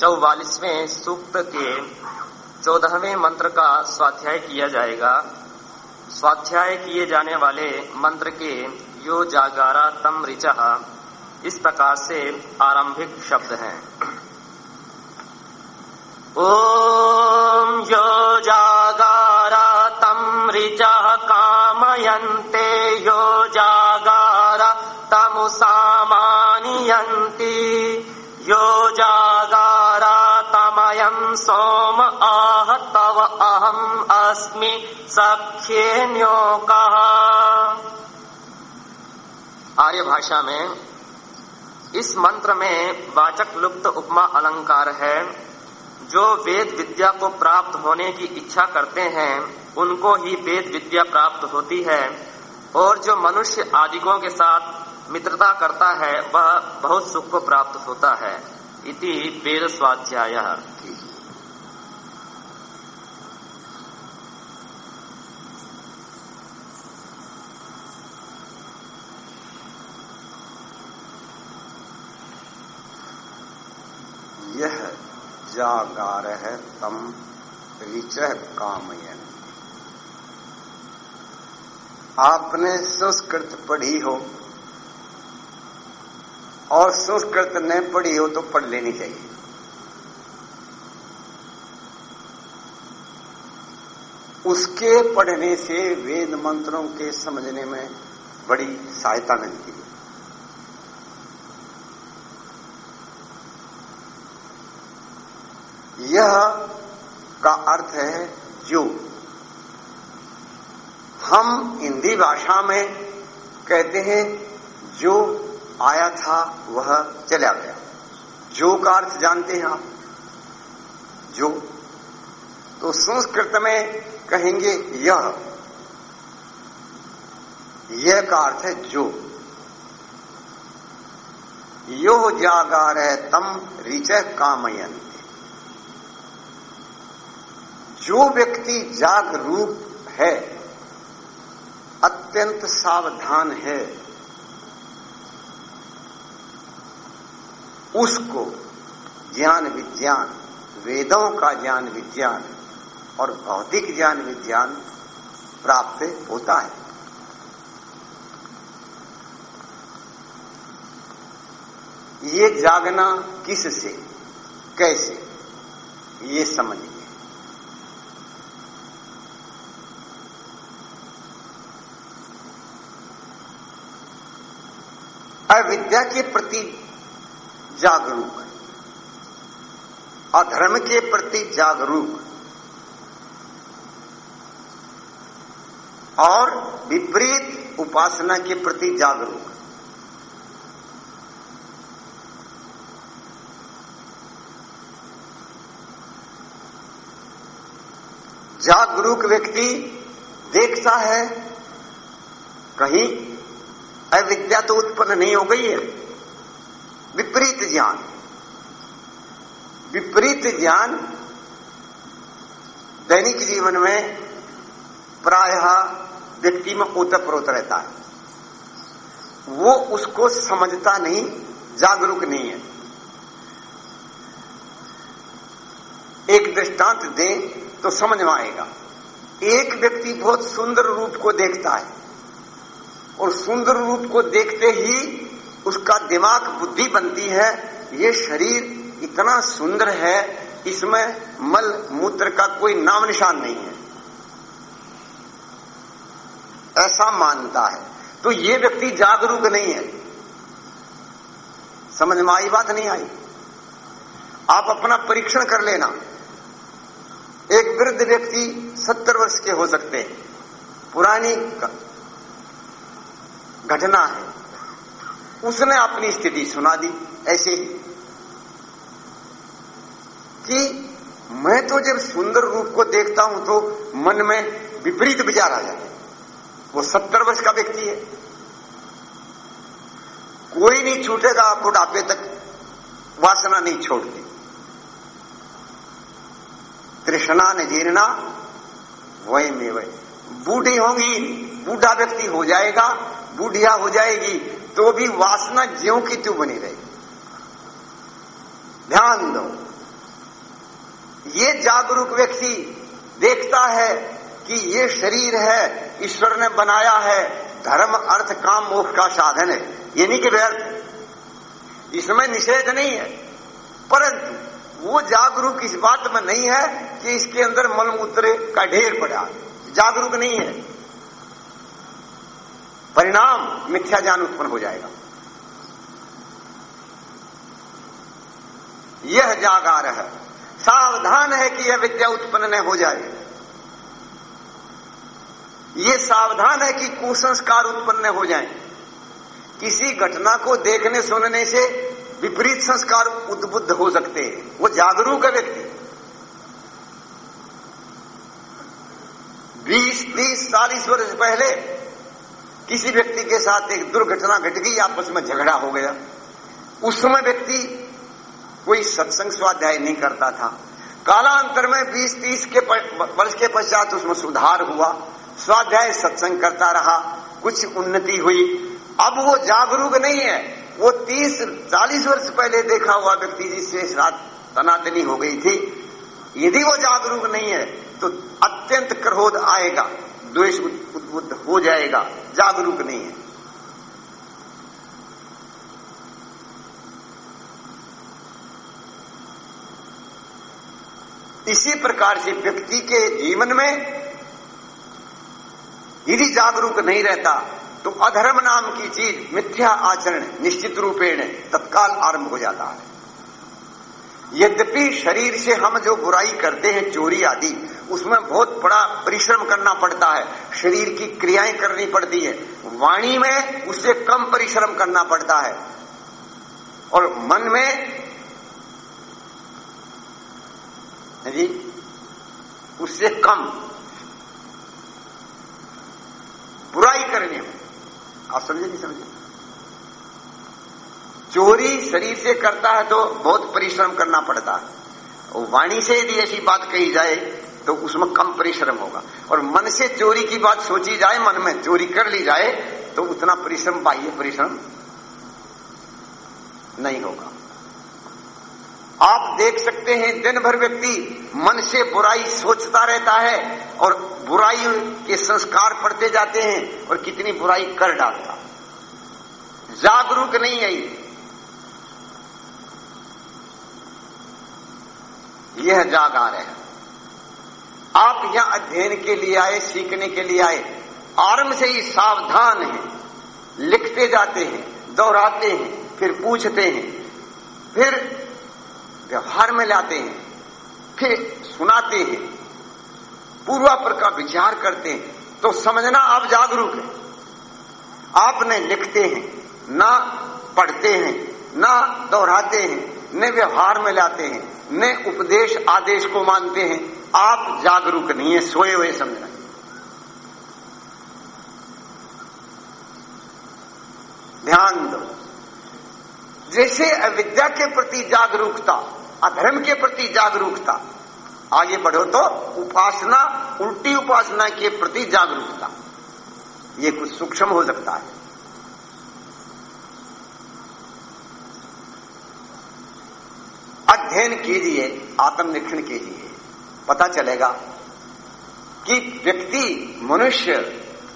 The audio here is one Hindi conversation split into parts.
चौवालीसवें सूक्त के चौदहवें मंत्र का स्वाध्याय किया जाएगा। स्वाध्याय किए जाने वाले मंत्र के यो जागारा तम ऋचा इस प्रकार से आरंभिक शब्द हैं। ॐ अहम् अस्मि सख्येन्योकः आर्य भाषा में इस मंत्र में वाचक लुप्त उपमा अलंकार है। जो वेद विद्या को प्राप्त होने की इच्छा करते हैं, उनको ही वेद विद्या प्राप्त होती है। और जो मनुष्य आदिकों के साथ मित्रता करता है, वह बहुत सुख को प्राप्त होता है। इति वेद स्वाध्याय यह जागार है तम रिच कामयन। आपने संस्कृत पढ़ी हो और संस्कृत न पढ़ी हो तो पढ़ लेनी चाहिए। उसके पढ़ने से वेद मंत्रों के समझने में बड़ी सहायता मिलती है। यह का अर्थ है जो। हम हिंदी भाषा में कहते हैं, जो आया था, वह चला गया। जो का अर्थ जानते हैं आप? जो। तो संस्कृत में कहेंगे यह। यह का अर्थ है जो। यो जागार है तम रिच कामयन। जो व्यक्ति जागरूक है, अत्यंत सावधान है, उसको ज्ञान विज्ञान, वेदों का ज्ञान विज्ञान और भौतिक ज्ञान विज्ञान प्राप्त होता है। ये जागना किससे, कैसे, ये समझिए। अविद्या के प्रति जागरूक। अधर्म के प्रति जागरूक। और विपरीत उपासना के प्रति जागरूक। जागरूक व्यक्ति देखता है, कहीं अविद्या तो उत्पन्न नहीं हो गई है। विपरीत ज्ञान। विपरीत ज्ञान दैनिक जीवन में प्रायः व्यक्ति में ओतप्रोत रहता है। वो उसको समझता नहीं, जागरूक नहीं है। एक दृष्टांत दें तो समझ में आएगा। एक व्यक्ति बहुत सुंदर रूप को देखता है। सुंदर रूप को देखते ही उसका दिमाग बुद्धि बनती है। ये शरीर इतना सुंदर है, इसमें मल मूत्र का कोई नाम निशान नहीं है। ऐसा मानता है। तो ये व्यक्ति जागरूक नहीं है। समझ में आई बात? नहीं आई। आप अपना परीक्षण कर लेना। एक वृद्ध व्यक्ति सत्तर वर्ष के हो सकते हैं। पुरानी घटना है। उसने अपनी स्थिति सुना दी ऐसे ही कि मैं तो जब सुंदर रूप को देखता हूँ तो मन में विपरीत विचार आ जाते वो सत्तर वर्ष का व्यक्ति है। कोई नहीं छूटेगा बुढ़ापे तक। वासना नहीं छोड़ती। तृष्णा न जीर्णा, वही में वही। बूढ़ी होंगी, बूढ़ा व्यक्ति हो जाएगा। बूढ़िया हो जाएगी तो भी वासना ज्यो की त्यों बनी रहेगी। ध्यान दो। ये जागरूक व्यक्ति देखता है कि ये शरीर है, ईश्वर ने बनाया है, धर्म, अर्थ, काम, मोक्ष का साधन है। ये नहीं कि व्यर्थ। इसमें निषेध नहीं है। परंतु वो जागरूक इस बात में नहीं है कि इसके अंदर मलमूत्र का ढेर पड़ा। जागरूक नहीं है। परिणाम मिथ्या ज्ञान उत्पन्न हो जाएगा। यह जागार है। सावधान है कि यह विद्या उत्पन्न न हो जाए। ये सावधान है कि कुसंस्कार उत्पन्न हो जाए। किसी घटना को देखने सुनने से विपरीत संस्कार उद्बुद्ध हो सकते हैं। वो जागरूक है व्यक्ति। बीस, तीस, चालीस वर्ष पहले किसी व्यक्ति के साथ एक दुर्घटना घट गई, आपस में झगड़ा हो गया। उस समय व्यक्ति कोई सत्संग स्वाध्याय नहीं करता था। कालांतर में 20-30 के वर्ष के पश्चात उसमें सुधार हुआ। स्वाध्याय सत्संग करता रहा, कुछ उन्नति हुई। अब वो जागरूक नहीं है। वो 30-40 वर्ष पहले देखा हुआ व्यक्ति जिससे साथ तनातनी हो गई थी। यदि वो जागरूक नहीं है तो अत्यंत क्रोध आएगा। द्वेष उद्बुद्ध हो जाएगा, जागरूक नहीं है। इसी प्रकार से व्यक्ति के जीवन में यदि जागरूक नहीं रहता तो अधर्म नाम की चीज़ मिथ्या आचरण निश्चित रूपेण तत्काल आरंभ हो जाता है। यद्यपि शरीर से हम जो बुराई करते हैं, चोरी आदि, उसमें बहुत बड़ा परिश्रम करना पड़ता है। शरीर की क्रियाएँ करनी पड़ती है। वाणी में उससे कम परिश्रम करना पड़ता है। और मन में जी, उससे कम बुराई करने में। आप समझे नहीं समझे? चोरी शरीर से करता है तो बहुत परिश्रम करना पड़ता है। वाणी से यदि ऐसी बात कही जाए तो उसमें कम परिश्रम होगा। और मन से चोरी की बात सोची जाए, मन में चोरी कर ली जाए तो उतना परिश्रम, बाह्य परिश्रम नहीं होगा। आप देख सकते हैं दिन भर व्यक्ति मन से बुराई सोचता रहता है और बुराई के संस्कार पड़ते जाते हैं और कितनी बुराई कर डालता। जागरूक नहीं है यह जागार है। आप यहाँ अध्ययन के लिए आए, सीखने के लिए आए, आरंभ से ही सावधान है। लिखते जाते हैं, दोहराते हैं, फिर पूछते हैं, फिर व्यवहार में लाते हैं, फिर सुनाते हैं। पूर्वापर का विचार करते हैं तो समझना आप जागरूक है। आप न लिखते हैं, ना पढ़ते हैं, ना दोहराते हैं न व्यवहार में लाते हैं न उपदेश आदेश को मानते हैं। आप जागरूक नहीं है, सोए हुए समझना। ध्यान दो। जैसे अविद्या के प्रति जागरूकता, अधर्म के प्रति जागरूकता, आगे बढ़ो तो उपासना, उल्टी उपासना के प्रति जागरूकता। ये कुछ सूक्ष्म हो सकता है। अध्ययन कीजिए, आत्मनिरीक्षण कीजिए, पता चलेगा कि व्यक्ति, मनुष्य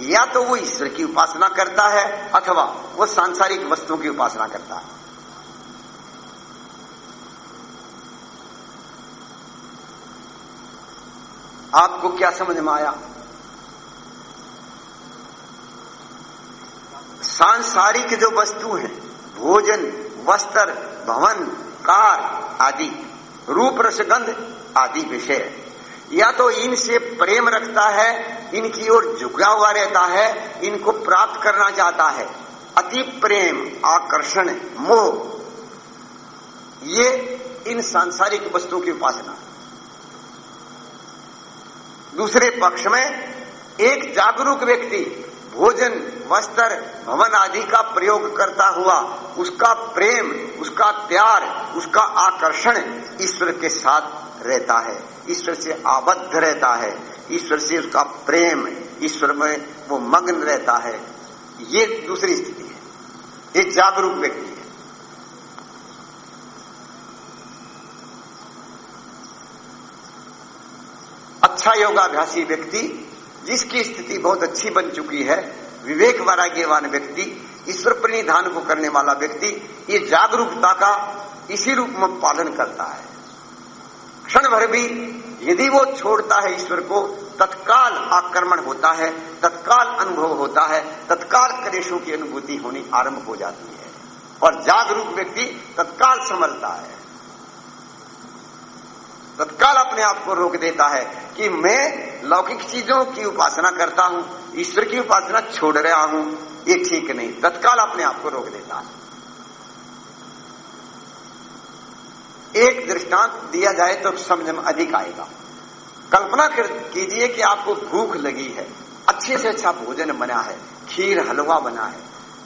या तो वो ईश्वर की उपासना करता है अथवा वो सांसारिक वस्तुओं की उपासना करता है। आपको क्या समझ में आया? सांसारिक जो वस्तु है, भोजन, वस्त्र, भवन, कार आदि, रूप रसगंध आदि विषय। या तो इनसे प्रेम रखता है, इनकी ओर झुका हुआ रहता है, इनको प्राप्त करना चाहता है। अति प्रेम, आकर्षण, मोह, ये इन सांसारिक वस्तुओं की उपासना। दूसरे पक्ष में एक जागरूक व्यक्ति भोजन, वस्त्र, भवन आदि का प्रयोग करता हुआ उसका प्रेम, उसका प्यार, उसका आकर्षण ईश्वर के साथ रहता है। ईश्वर से आबद्ध रहता है। ईश्वर से उसका प्रेम, ईश्वर में वो मग्न रहता है। ये दूसरी स्थिति है। ये जागरूक व्यक्ति है। अच्छा योगाभ्यासी व्यक्ति जिसकी स्थिति बहुत अच्छी बन चुकी है, विवेक वैराग्यवान व्यक्ति ईश्वर प्रणिधान को करने वाला व्यक्ति, ये जागरूकता का इसी रूप में पालन करता है। क्षण भर भी यदि वो छोड़ता है ईश्वर को, तत्काल आक्रमण होता है, तत्काल अनुभव होता है, तत्काल क्लेशों की अनुभूति होनी आरंभ हो जाती है। और जागरूक व्यक्ति तत्काल संभलता है। तत्काल अपने आप को रोक देता है कि मैं लौकिक चीज़ों की उपासना करता हूँ, ईश्वर की उपासना छोड़ रहा हूँ, ये ठीक नहीं। तत्काल अपने आप को रोक देता है। एक दृष्टांत दिया जाए तो समझ में अधिक आएगा। कल्पना कीजिए कि आपको भूख लगी है, अच्छे से अच्छा भोजन बना है, खीर हलवा बना है,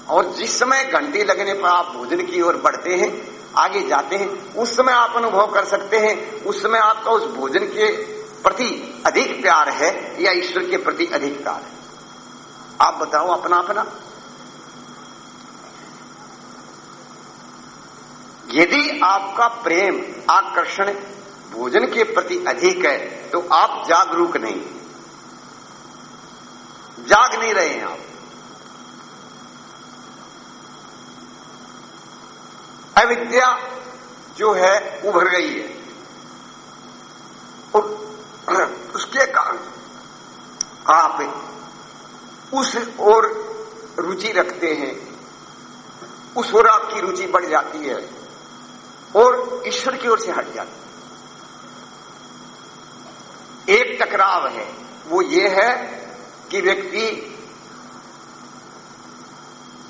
और जिस समय घंटी लगने पर आप भोजन की ओर बढ़ते हैं आगे जाते हैं, उस समय आप अनुभव कर सकते हैं, उस समय आपका उस भोजन के प्रति अधिक प्यार है या ईश्वर के प्रति अधिक प्यार है। आप बताओ अपना अपना। यदि आपका प्रेम, आकर्षण भोजन के प्रति अधिक है तो आप जागरूक नहीं। जाग नहीं रहे हैं आप। अविद्या जो है, उभर गई है। और उसके कारण आप उस ओर रुचि रखते हैं। उस ओर आपकी रुचि बढ़ जाती है और ईश्वर की ओर से हट जाती है। एक टकराव है। वो ये है कि व्यक्ति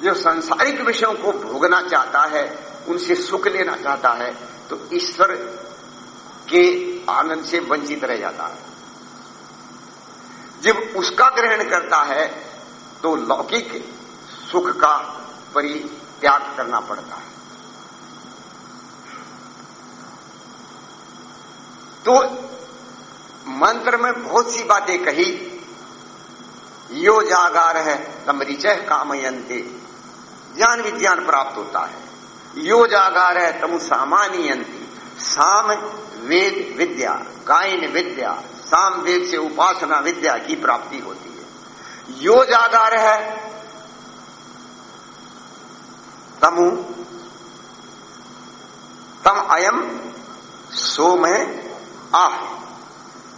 जो सांसारिक विषयों को भोगना चाहता है उनसे सुख लेना चाहता है तो ईश्वर के आनंद से वंचित रह जाता है। जब उसका ग्रहण करता है तो लौकिक सुख का परित्याग करना पड़ता है। तो मंत्र में बहुत सी बातें कही, यो जागार है तम रिचय कामयंते, ज्ञान विज्ञान प्राप्त होता है। यो जागार है, तम सामान्यंती साम वेद विद्या कायन विद्या, साम वेद से उपासना विद्या की प्राप्ति होती है। यो जागार है, तमु, तम अयम, सोम है, आह।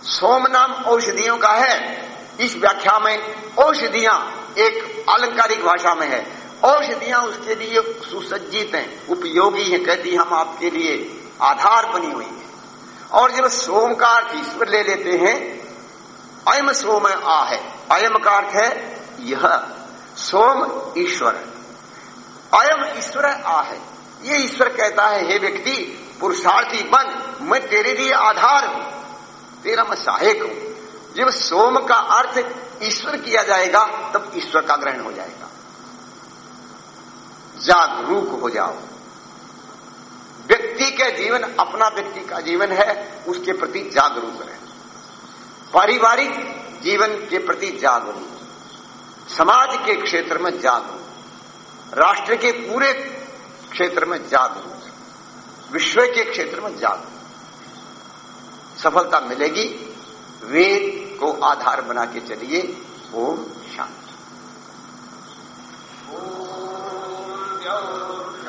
सोम नाम औषधियों का है। इस व्याख्या में औषधियाँ एक अलंकारिक भाषा में है। औषधियाँ उसके लिए सुसज्जित हैं, उपयोगी हैं, कहती हम आपके लिए आधार बनी हुई है। और जब सोम का अर्थ ईश्वर ले लेते हैं, अयम सोम आ है। अयम का अर्थ है यह, सोम ईश्वर। अयम ईश्वर आ है। ये ईश्वर कहता है, हे व्यक्ति, पुरुषार्थी, बन, मैं तेरे लिए आधार हूँ, तेरा मैं सहायक हूँ। जब सोम का अर्थ ईश्वर किया जाएगा, तब ईश्वर का ग्रहण हो जाएगा। जागरूक हो जाओ। व्यक्ति के जीवन अपना व्यक्ति का जीवन है, उसके प्रति जागरूक रहे। पारिवारिक जीवन के प्रति जागरूक। समाज के क्षेत्र में जागरूक। राष्ट्र के पूरे क्षेत्र में जागरूक। विश्व के क्षेत्र में जागरूक। सफलता मिलेगी, वेद को आधार बना के चलिए, ओम शांति। ओम